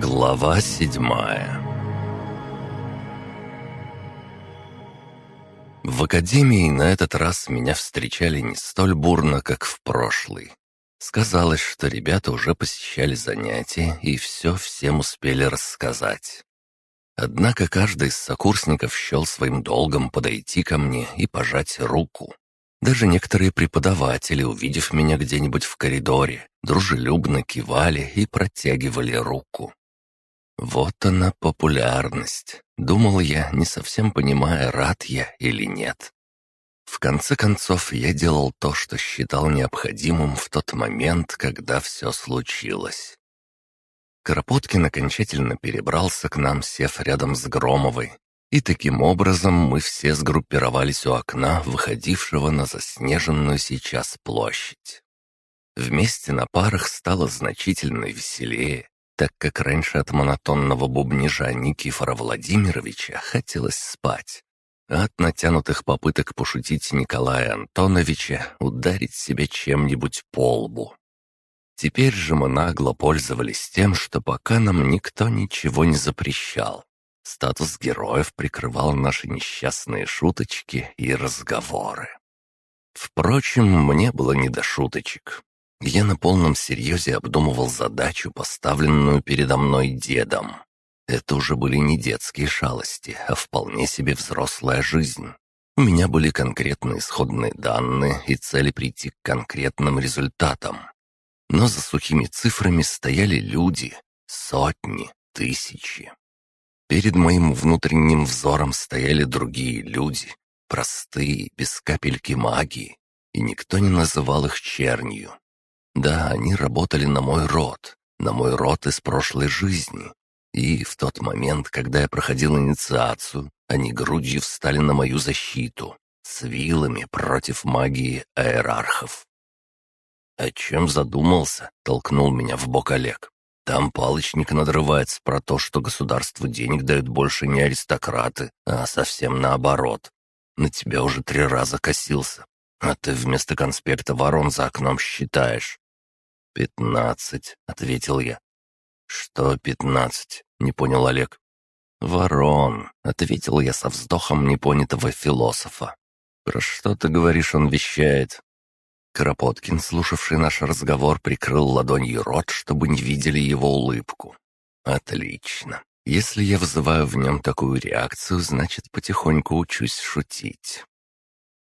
Глава седьмая В академии на этот раз меня встречали не столь бурно, как в прошлый. Сказалось, что ребята уже посещали занятия и все всем успели рассказать. Однако каждый из сокурсников счел своим долгом подойти ко мне и пожать руку. Даже некоторые преподаватели, увидев меня где-нибудь в коридоре, дружелюбно кивали и протягивали руку. Вот она популярность, думал я, не совсем понимая, рад я или нет. В конце концов, я делал то, что считал необходимым в тот момент, когда все случилось. Кропоткин окончательно перебрался к нам, сев рядом с Громовой, и таким образом мы все сгруппировались у окна, выходившего на заснеженную сейчас площадь. Вместе на парах стало значительно веселее, так как раньше от монотонного бубнижа Никифора Владимировича хотелось спать, а от натянутых попыток пошутить Николая Антоновича ударить себя чем-нибудь по лбу. Теперь же мы нагло пользовались тем, что пока нам никто ничего не запрещал. Статус героев прикрывал наши несчастные шуточки и разговоры. Впрочем, мне было не до шуточек. Я на полном серьезе обдумывал задачу, поставленную передо мной дедом. Это уже были не детские шалости, а вполне себе взрослая жизнь. У меня были конкретные исходные данные и цели прийти к конкретным результатам. Но за сухими цифрами стояли люди, сотни, тысячи. Перед моим внутренним взором стояли другие люди, простые, без капельки магии, и никто не называл их чернью. Да, они работали на мой род, на мой род из прошлой жизни. И в тот момент, когда я проходил инициацию, они грудью встали на мою защиту, с вилами против магии аэрархов. «О чем задумался?» — толкнул меня в бок Олег. Там палочник надрывается про то, что государству денег дают больше не аристократы, а совсем наоборот. На тебя уже три раза косился, а ты вместо конспекта ворон за окном считаешь. «Пятнадцать», — ответил я. «Что пятнадцать?» — не понял Олег. «Ворон», — ответил я со вздохом непонятого философа. «Про что ты говоришь, он вещает?» Кропоткин, слушавший наш разговор, прикрыл ладонью рот, чтобы не видели его улыбку. «Отлично. Если я вызываю в нем такую реакцию, значит, потихоньку учусь шутить».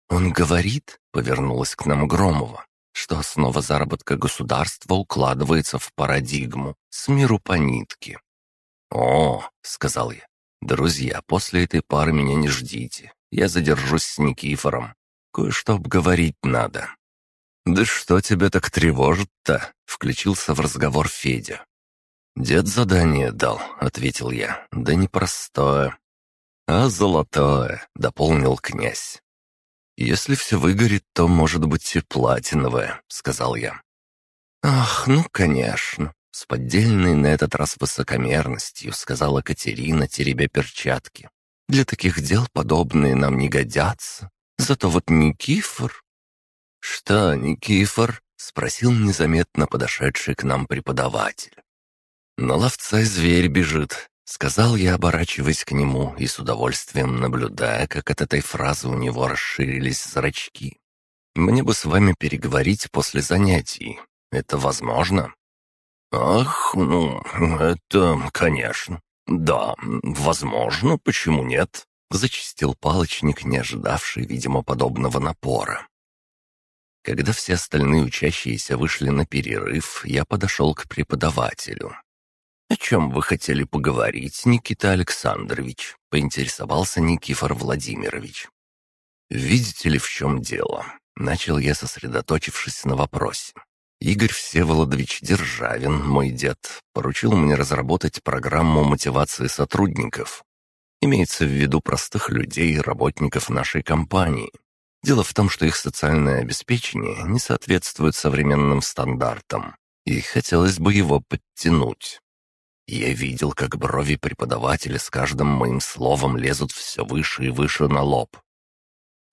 «Он говорит?» — повернулась к нам Громова что основа заработка государства укладывается в парадигму с миру по нитке. «О», — сказал я, — «друзья, после этой пары меня не ждите. Я задержусь с Никифором. Кое-что обговорить надо». «Да что тебя так тревожит-то?» — включился в разговор Федя. «Дед задание дал», — ответил я. «Да непростое». «А золотое», — дополнил князь. «Если все выгорит, то, может быть, и платиновое», — сказал я. «Ах, ну, конечно», — с поддельной на этот раз высокомерностью сказала Катерина, теребя перчатки. «Для таких дел подобные нам не годятся. Зато вот Никифор...» «Что, Никифор?» — спросил незаметно подошедший к нам преподаватель. «На ловца зверь бежит», — сказал я, оборачиваясь к нему и с удовольствием наблюдая, как от этой фразы у него расширились зрачки. «Мне бы с вами переговорить после занятий. Это возможно?» «Ах, ну, это, конечно. Да, возможно, почему нет?» — зачистил палочник, не ожидавший, видимо, подобного напора. Когда все остальные учащиеся вышли на перерыв, я подошел к преподавателю. «О чем вы хотели поговорить, Никита Александрович?» — поинтересовался Никифор Владимирович. «Видите ли, в чем дело?» — начал я, сосредоточившись на вопросе. Игорь Всеволодович Державин, мой дед, поручил мне разработать программу мотивации сотрудников. Имеется в виду простых людей работников нашей компании, Дело в том, что их социальное обеспечение не соответствует современным стандартам, и хотелось бы его подтянуть. Я видел, как брови преподавателя с каждым моим словом лезут все выше и выше на лоб.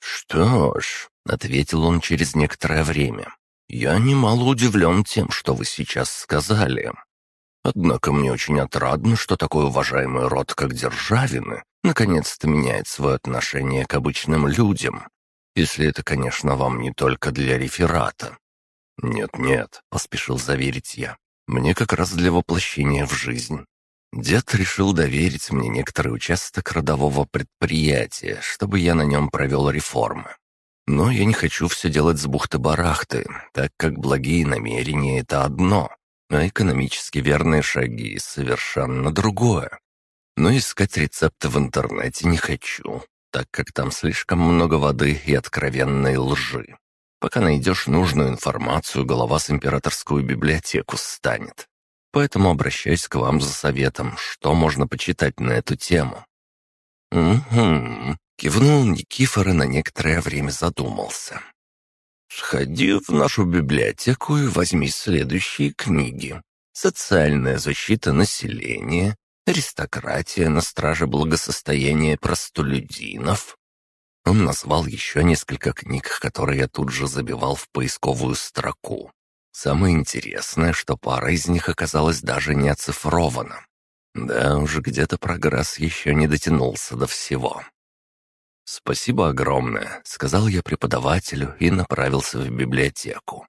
«Что ж», — ответил он через некоторое время, — «я немало удивлен тем, что вы сейчас сказали. Однако мне очень отрадно, что такой уважаемый род, как Державины, наконец-то меняет свое отношение к обычным людям. Если это, конечно, вам не только для реферата. «Нет-нет», — поспешил заверить я, — «мне как раз для воплощения в жизнь. Дед решил доверить мне некоторый участок родового предприятия, чтобы я на нем провел реформы. Но я не хочу все делать с бухты-барахты, так как благие намерения — это одно, а экономически верные шаги — совершенно другое. Но искать рецепты в интернете не хочу, так как там слишком много воды и откровенной лжи. Пока найдешь нужную информацию, голова с императорскую библиотеку станет. Поэтому обращаюсь к вам за советом, что можно почитать на эту тему». «Угу», — кивнул Никифор и на некоторое время задумался. «Сходи в нашу библиотеку и возьми следующие книги. «Социальная защита населения», «Аристократия на страже благосостояния простолюдинов». Он назвал еще несколько книг, которые я тут же забивал в поисковую строку. Самое интересное, что пара из них оказалась даже не оцифрована. Да, уже где-то прогресс еще не дотянулся до всего. «Спасибо огромное», — сказал я преподавателю и направился в библиотеку.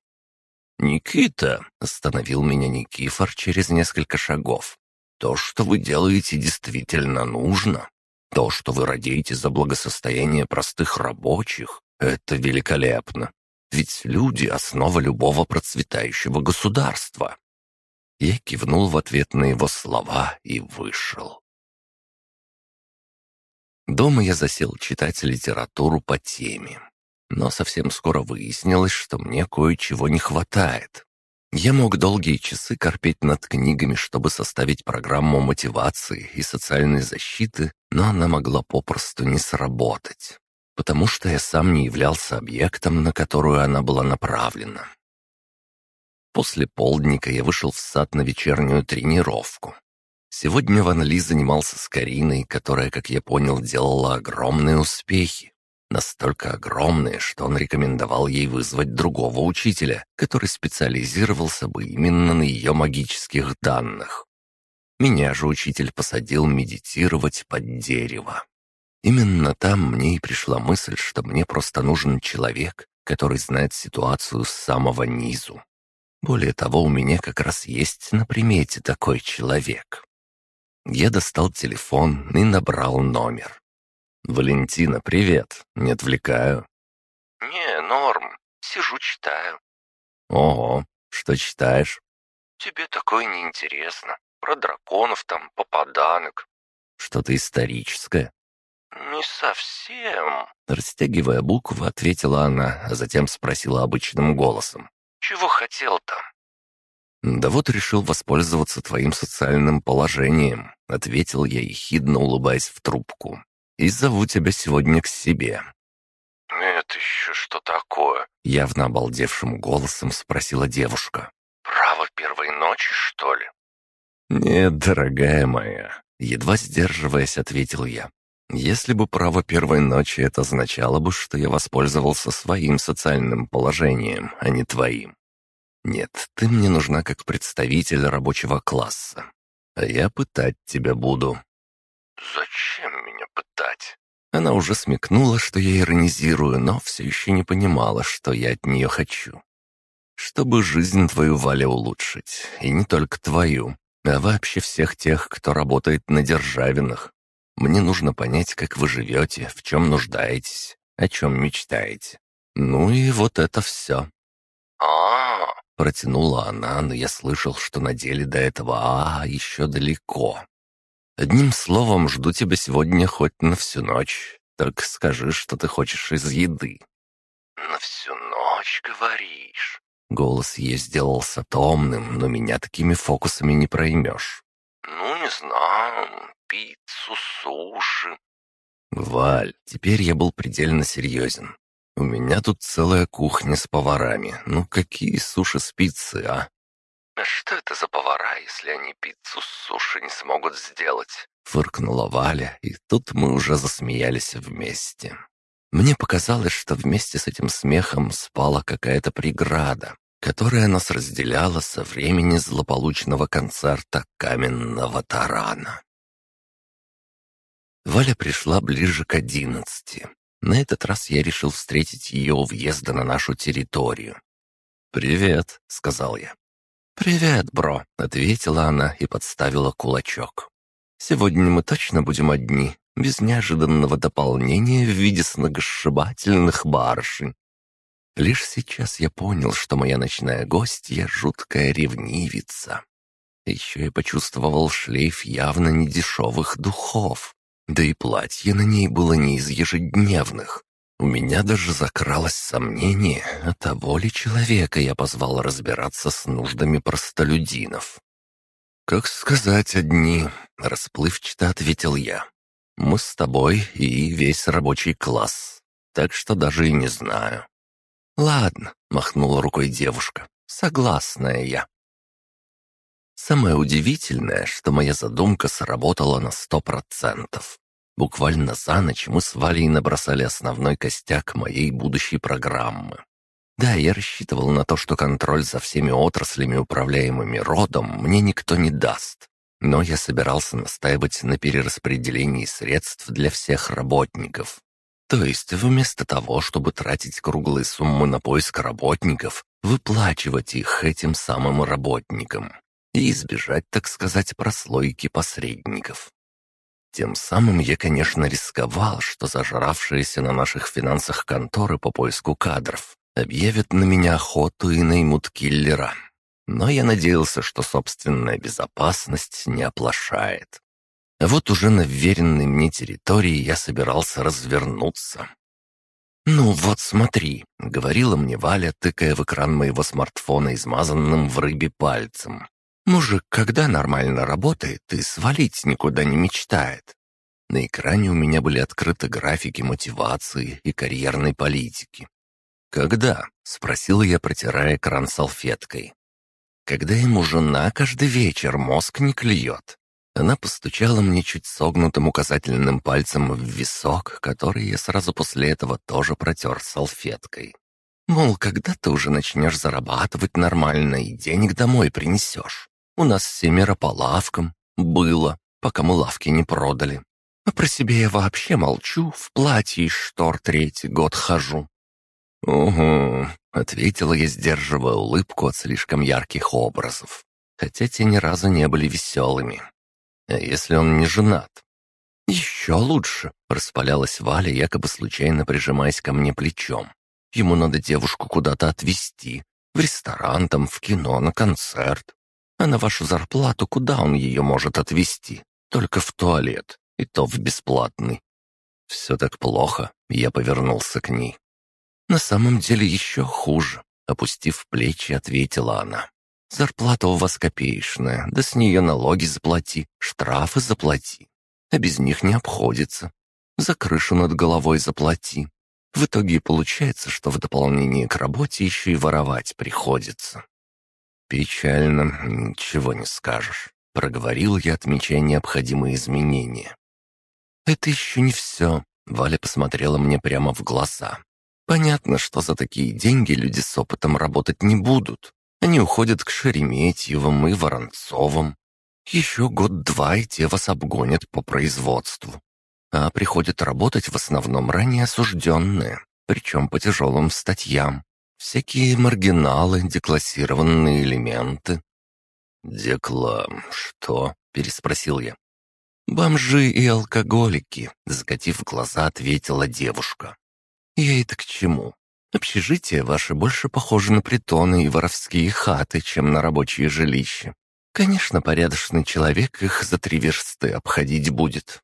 «Никита», — остановил меня Никифор через несколько шагов, — «то, что вы делаете, действительно нужно. То, что вы радеете за благосостояние простых рабочих, это великолепно. Ведь люди — основа любого процветающего государства. Я кивнул в ответ на его слова и вышел. Дома я засел читать литературу по теме. Но совсем скоро выяснилось, что мне кое-чего не хватает. Я мог долгие часы корпеть над книгами, чтобы составить программу мотивации и социальной защиты, но она могла попросту не сработать потому что я сам не являлся объектом, на которую она была направлена. После полдника я вышел в сад на вечернюю тренировку. Сегодня Ван Ли занимался с Кариной, которая, как я понял, делала огромные успехи. Настолько огромные, что он рекомендовал ей вызвать другого учителя, который специализировался бы именно на ее магических данных. Меня же учитель посадил медитировать под дерево. Именно там мне и пришла мысль, что мне просто нужен человек, который знает ситуацию с самого низу. Более того, у меня как раз есть на примете такой человек. Я достал телефон и набрал номер. «Валентина, привет. Не отвлекаю?» «Не, норм. Сижу, читаю». «Ого, что читаешь?» «Тебе такое неинтересно. Про драконов там, попаданок». «Что-то историческое?» «Не совсем», — растягивая буквы, ответила она, а затем спросила обычным голосом. «Чего хотел-то?» «Да вот решил воспользоваться твоим социальным положением», — ответил я, ехидно улыбаясь в трубку. «И зову тебя сегодня к себе». «Это еще что такое?» — явно обалдевшим голосом спросила девушка. «Право первой ночи, что ли?» «Нет, дорогая моя», — едва сдерживаясь, ответил я. Если бы право первой ночи это означало бы, что я воспользовался своим социальным положением, а не твоим. Нет, ты мне нужна как представитель рабочего класса. А я пытать тебя буду». «Зачем меня пытать?» Она уже смекнула, что я иронизирую, но все еще не понимала, что я от нее хочу. Чтобы жизнь твою, Валя, улучшить. И не только твою, а вообще всех тех, кто работает на Державинах. Мне нужно понять, как вы живете, в чем нуждаетесь, о чем мечтаете. Ну и вот это все. а, Протянула она, но я слышал, что на деле до этого «а» еще далеко. Одним словом, жду тебя сегодня хоть на всю ночь. Только скажи, что ты хочешь из еды. «На всю ночь, говоришь?» Голос ей сделался томным, но меня такими фокусами не проймешь. «Ну, не знаю пиццу, суши». «Валь, теперь я был предельно серьезен. У меня тут целая кухня с поварами. Ну какие суши с пиццы, а?» «А что это за повара, если они пиццу с суши не смогут сделать?» Фыркнула Валя, и тут мы уже засмеялись вместе. Мне показалось, что вместе с этим смехом спала какая-то преграда. которое нас разделяло со времени злополучного концерта каменного тарана. Валя пришла ближе к одиннадцати. На этот раз я решил встретить ее у въезда на нашу территорию. «Привет», — сказал я. «Привет, бро», — ответила она и подставила кулачок. «Сегодня мы точно будем одни, без неожиданного дополнения в виде сногсшибательных барышень». Лишь сейчас я понял, что моя ночная гостья — жуткая ревнивица. Еще я почувствовал шлейф явно недешевых духов. Да и платье на ней было не из ежедневных. У меня даже закралось сомнение, а того ли человека я позвал разбираться с нуждами простолюдинов. «Как сказать одни?» — расплывчато ответил я. «Мы с тобой и весь рабочий класс, так что даже и не знаю». «Ладно», — махнула рукой девушка, — «согласная я». Самое удивительное, что моя задумка сработала на сто процентов. Буквально за ночь мы с Валей набросали основной костяк моей будущей программы. Да, я рассчитывал на то, что контроль за всеми отраслями, управляемыми родом, мне никто не даст. Но я собирался настаивать на перераспределении средств для всех работников. То есть вместо того, чтобы тратить круглые суммы на поиск работников, выплачивать их этим самым работникам и избежать, так сказать, прослойки посредников. Тем самым я, конечно, рисковал, что зажравшиеся на наших финансах конторы по поиску кадров объявят на меня охоту и наймут киллера. Но я надеялся, что собственная безопасность не оплошает. А вот уже на веренной мне территории я собирался развернуться. «Ну вот смотри», — говорила мне Валя, тыкая в экран моего смартфона измазанным в рыбе пальцем. Мужик, когда нормально работает и свалить никуда не мечтает. На экране у меня были открыты графики мотивации и карьерной политики. «Когда?» — спросил я, протирая экран салфеткой. «Когда ему жена каждый вечер мозг не клюет». Она постучала мне чуть согнутым указательным пальцем в висок, который я сразу после этого тоже протер салфеткой. Мол, когда ты уже начнешь зарабатывать нормально и денег домой принесешь? У нас семеро по лавкам. Было, пока мы лавки не продали. А про себя я вообще молчу, в платье из штор третий год хожу». «Угу», — ответила я, сдерживая улыбку от слишком ярких образов, хотя те ни разу не были веселыми. «А если он не женат?» «Еще лучше», — распалялась Валя, якобы случайно прижимаясь ко мне плечом. «Ему надо девушку куда-то отвезти, в ресторан, там, в кино, на концерт. А на вашу зарплату куда он ее может отвезти? Только в туалет, и то в бесплатный. Все так плохо, я повернулся к ней. На самом деле еще хуже, опустив плечи, ответила она. Зарплата у вас копеечная, да с нее налоги заплати, штрафы заплати. А без них не обходится. За крышу над головой заплати. В итоге получается, что в дополнение к работе еще и воровать приходится. «Печально, ничего не скажешь», — проговорил я, отмечая необходимые изменения. «Это еще не все», — Валя посмотрела мне прямо в глаза. «Понятно, что за такие деньги люди с опытом работать не будут. Они уходят к Шереметьевым и Воронцовым. Еще год-два, и те вас обгонят по производству. А приходят работать в основном ранее осужденные, причем по тяжелым статьям. Всякие маргиналы, деклассированные элементы. «Декла... что?» — переспросил я. «Бомжи и алкоголики», — закатив глаза, ответила девушка. «Я это к чему? Общежитие ваше больше похоже на притоны и воровские хаты, чем на рабочие жилища. Конечно, порядочный человек их за три версты обходить будет».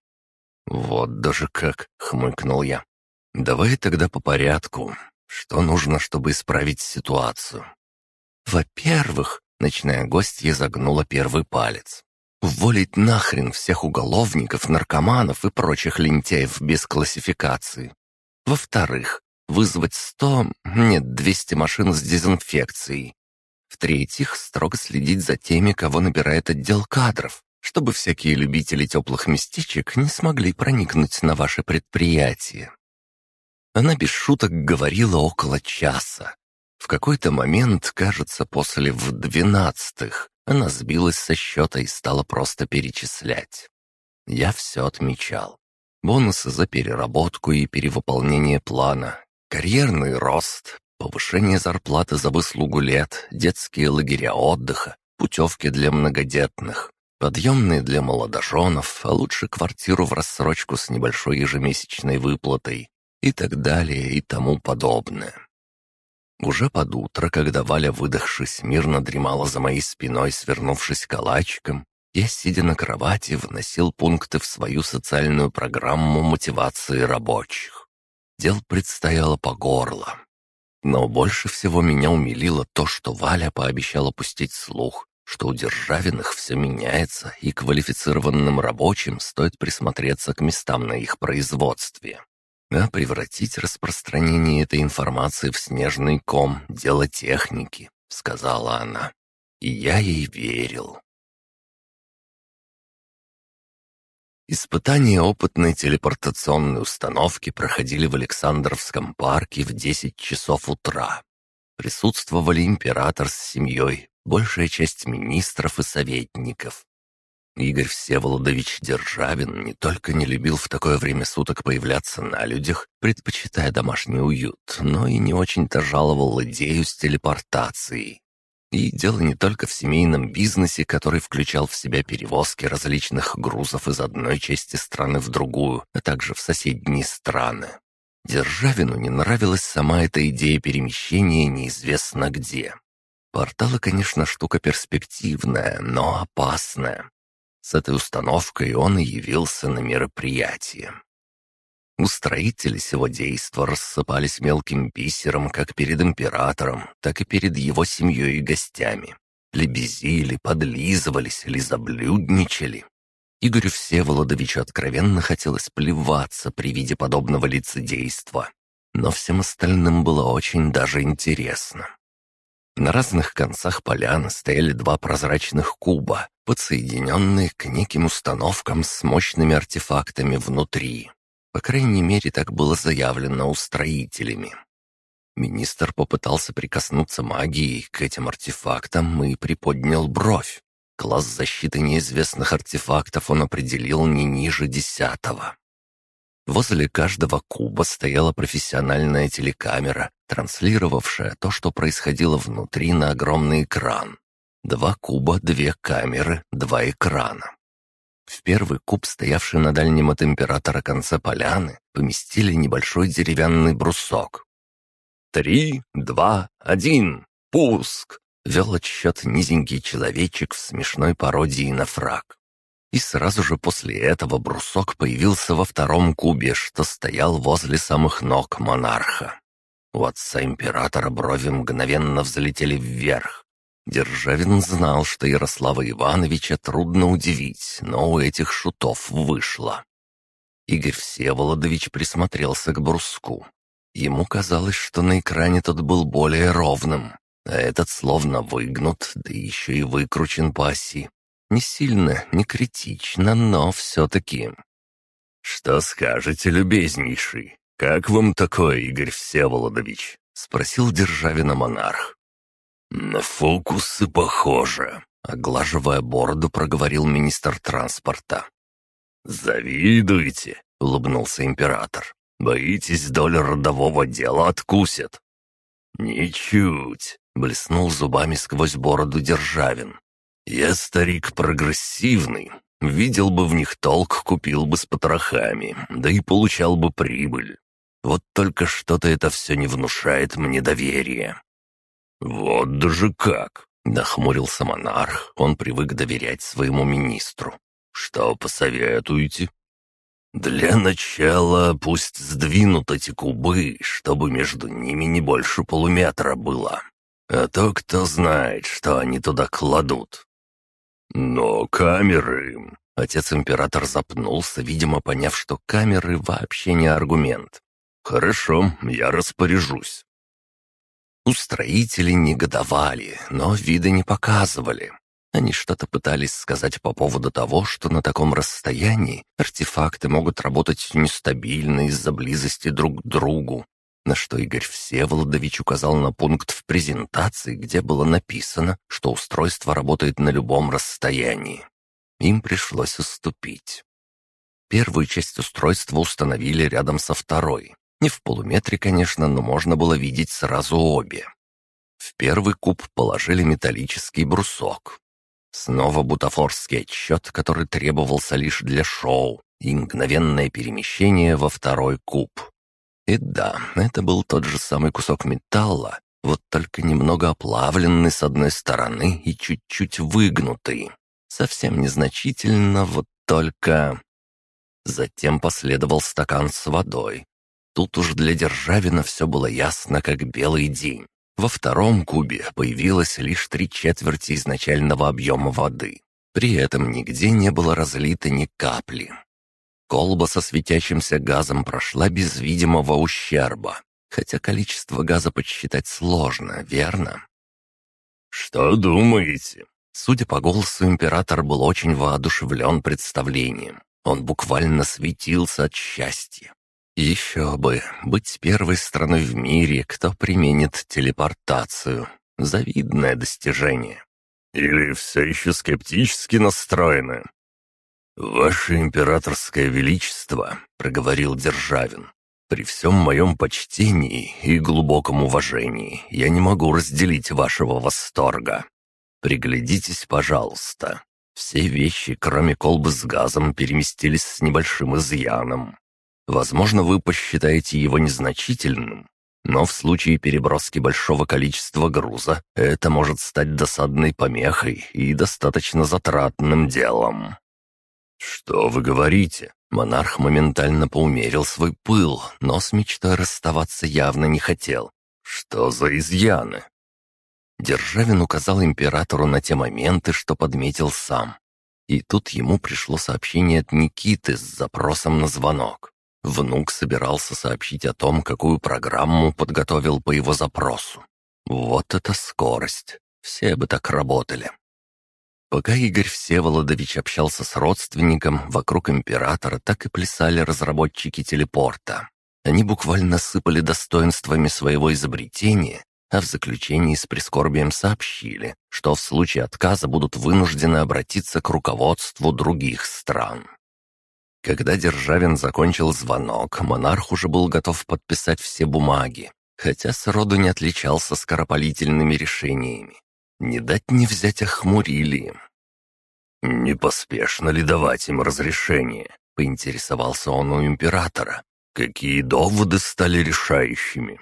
«Вот даже как!» — хмыкнул я. «Давай тогда по порядку. Что нужно, чтобы исправить ситуацию? Во-первых, ночная гостья загнула первый палец. Уволить нахрен всех уголовников, наркоманов и прочих лентяев без классификации. Во-вторых, вызвать сто, нет, двести машин с дезинфекцией. В-третьих, строго следить за теми, кого набирает отдел кадров, чтобы всякие любители теплых местечек не смогли проникнуть на ваше предприятие. Она без шуток говорила около часа. В какой-то момент, кажется, после в двенадцатых, она сбилась со счета и стала просто перечислять. Я все отмечал. Бонусы за переработку и перевыполнение плана, карьерный рост, повышение зарплаты за выслугу лет, детские лагеря отдыха, путевки для многодетных, подъемные для молодоженов, а лучше квартиру в рассрочку с небольшой ежемесячной выплатой и так далее и тому подобное. Уже под утро, когда Валя, выдохшись, мирно дремала за моей спиной, свернувшись калачиком, я, сидя на кровати, вносил пункты в свою социальную программу мотивации рабочих. Дел предстояло по горло. Но больше всего меня умилило то, что Валя пообещала пустить слух, что у Державиных все меняется, и квалифицированным рабочим стоит присмотреться к местам на их производстве а превратить распространение этой информации в снежный ком — дело техники», — сказала она. И я ей верил. Испытания опытной телепортационной установки проходили в Александровском парке в 10 часов утра. Присутствовали император с семьей, большая часть министров и советников. Игорь Всеволодович Державин не только не любил в такое время суток появляться на людях, предпочитая домашний уют, но и не очень-то жаловал идею с телепортацией. И дело не только в семейном бизнесе, который включал в себя перевозки различных грузов из одной части страны в другую, а также в соседние страны. Державину не нравилась сама эта идея перемещения неизвестно где. Порталы, конечно, штука перспективная, но опасная. С этой установкой он и явился на мероприятие. Устроители сего действа рассыпались мелким бисером как перед императором, так и перед его семьей и гостями. Лебезили, подлизывались, лизоблюдничали. Игорю Всеволодовичу откровенно хотелось плеваться при виде подобного лицедейства, но всем остальным было очень даже интересно. На разных концах поляны стояли два прозрачных куба, подсоединенные к неким установкам с мощными артефактами внутри. По крайней мере, так было заявлено устроителями. Министр попытался прикоснуться магией к этим артефактам и приподнял бровь. Класс защиты неизвестных артефактов он определил не ниже десятого. Возле каждого куба стояла профессиональная телекамера, транслировавшая то, что происходило внутри на огромный экран. Два куба, две камеры, два экрана. В первый куб, стоявший на дальнем от императора конце поляны, поместили небольшой деревянный брусок. «Три, два, один, пуск!» — вел отсчет низенький человечек в смешной пародии на фраг. И сразу же после этого брусок появился во втором кубе, что стоял возле самых ног монарха. У отца императора брови мгновенно взлетели вверх. Державин знал, что Ярослава Ивановича трудно удивить, но у этих шутов вышло. Игорь Всеволодович присмотрелся к бруску. Ему казалось, что на экране тот был более ровным, а этот словно выгнут, да еще и выкручен по оси. Не сильно, не критично, но все-таки. «Что скажете, любезнейший? Как вам такое, Игорь Всеволодович?» — спросил Державина монарх. «На фокусы похоже», — оглаживая бороду, проговорил министр транспорта. «Завидуете?» — улыбнулся император. «Боитесь, доля родового дела откусят?» «Ничуть», — блеснул зубами сквозь бороду Державин. «Я старик прогрессивный. Видел бы в них толк, купил бы с потрохами, да и получал бы прибыль. Вот только что-то это все не внушает мне доверия». «Вот даже как!» — нахмурился монарх. Он привык доверять своему министру. «Что посоветуете?» «Для начала пусть сдвинут эти кубы, чтобы между ними не больше полуметра было. А то кто знает, что они туда кладут. «Но камеры...» Отец-император запнулся, видимо, поняв, что камеры вообще не аргумент. «Хорошо, я распоряжусь». Устроители негодовали, но вида не показывали. Они что-то пытались сказать по поводу того, что на таком расстоянии артефакты могут работать нестабильно из-за близости друг к другу. На что Игорь Всеволодович указал на пункт в презентации, где было написано, что устройство работает на любом расстоянии. Им пришлось уступить. Первую часть устройства установили рядом со второй. Не в полуметре, конечно, но можно было видеть сразу обе. В первый куб положили металлический брусок. Снова бутафорский отсчет, который требовался лишь для шоу, и мгновенное перемещение во второй куб. И да, это был тот же самый кусок металла, вот только немного оплавленный с одной стороны и чуть-чуть выгнутый. Совсем незначительно, вот только... Затем последовал стакан с водой. Тут уж для Державина все было ясно, как белый день. Во втором кубе появилось лишь три четверти изначального объема воды. При этом нигде не было разлито ни капли. Колба со светящимся газом прошла без видимого ущерба, хотя количество газа подсчитать сложно, верно? «Что думаете?» Судя по голосу, император был очень воодушевлен представлением. Он буквально светился от счастья. Еще бы, быть первой страной в мире, кто применит телепортацию. Завидное достижение. Или все еще скептически настроены? «Ваше императорское величество», — проговорил Державин, «при всем моем почтении и глубоком уважении я не могу разделить вашего восторга. Приглядитесь, пожалуйста. Все вещи, кроме колбы с газом, переместились с небольшим изъяном. Возможно, вы посчитаете его незначительным, но в случае переброски большого количества груза это может стать досадной помехой и достаточно затратным делом. «Что вы говорите?» Монарх моментально поумерил свой пыл, но с мечтой расставаться явно не хотел. «Что за изъяны?» Державин указал императору на те моменты, что подметил сам. И тут ему пришло сообщение от Никиты с запросом на звонок. Внук собирался сообщить о том, какую программу подготовил по его запросу. Вот это скорость! Все бы так работали. Пока Игорь Всеволодович общался с родственником, вокруг императора так и плясали разработчики телепорта. Они буквально сыпали достоинствами своего изобретения, а в заключении с прискорбием сообщили, что в случае отказа будут вынуждены обратиться к руководству других стран. Когда Державин закончил звонок, монарх уже был готов подписать все бумаги, хотя сроду не отличался скоропалительными решениями. Не дать не взять охмурили. «Не поспешно ли давать им разрешение?» — поинтересовался он у императора. «Какие доводы стали решающими?»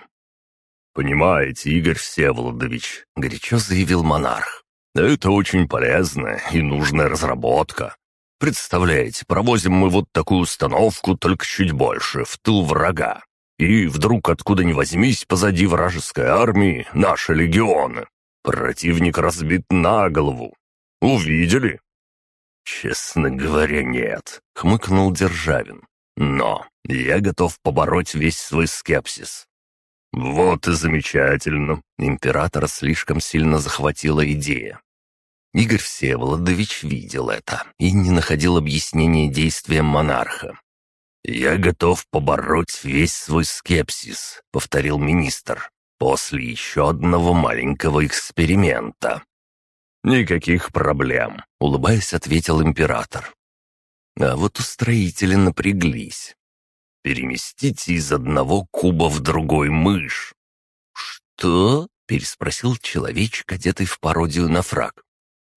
«Понимаете, Игорь Всеволодович», — горячо заявил монарх, «это очень полезная и нужная разработка. Представляете, провозим мы вот такую установку, только чуть больше, в тыл врага. И вдруг откуда ни возьмись позади вражеской армии наши легионы. Противник разбит на голову. Увидели?» «Честно говоря, нет», — хмыкнул Державин. «Но я готов побороть весь свой скепсис». «Вот и замечательно!» Императора слишком сильно захватила идея. Игорь Всеволодович видел это и не находил объяснения действиям монарха. «Я готов побороть весь свой скепсис», — повторил министр после еще одного маленького эксперимента. «Никаких проблем», — улыбаясь, ответил император. А вот устроители напряглись. «Переместите из одного куба в другой мышь». «Что?» — переспросил человечек, одетый в пародию на фраг.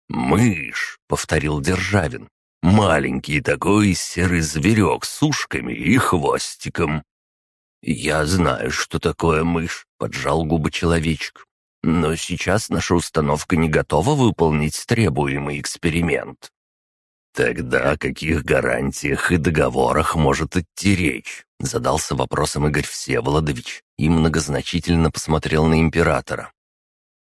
«Мышь», — повторил Державин. «Маленький такой серый зверек с ушками и хвостиком. «Я знаю, что такое мышь», — поджал губы человечек. «Но сейчас наша установка не готова выполнить требуемый эксперимент». «Тогда о каких гарантиях и договорах может идти речь?» — задался вопросом Игорь Всеволодович и многозначительно посмотрел на императора.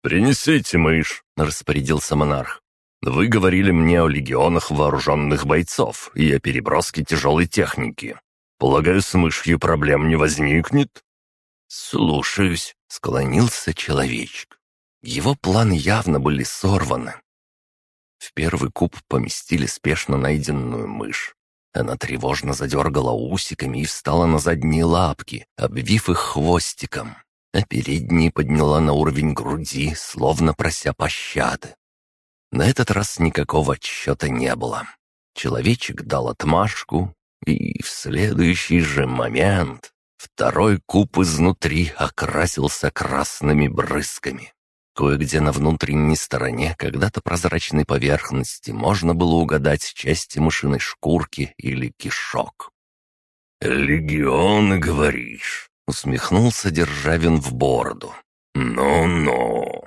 «Принесите мышь», — распорядился монарх. «Вы говорили мне о легионах вооруженных бойцов и о переброске тяжелой техники. Полагаю, с мышью проблем не возникнет?» «Слушаюсь», — склонился человечек. Его планы явно были сорваны. В первый куб поместили спешно найденную мышь. Она тревожно задергала усиками и встала на задние лапки, обвив их хвостиком, а передние подняла на уровень груди, словно прося пощады. На этот раз никакого отсчета не было. Человечек дал отмашку, и в следующий же момент второй куб изнутри окрасился красными брызгами. Кое-где на внутренней стороне когда-то прозрачной поверхности можно было угадать части мышиной шкурки или кишок. «Легионы, говоришь?» — усмехнулся Державин в бороду. «Ну-ну,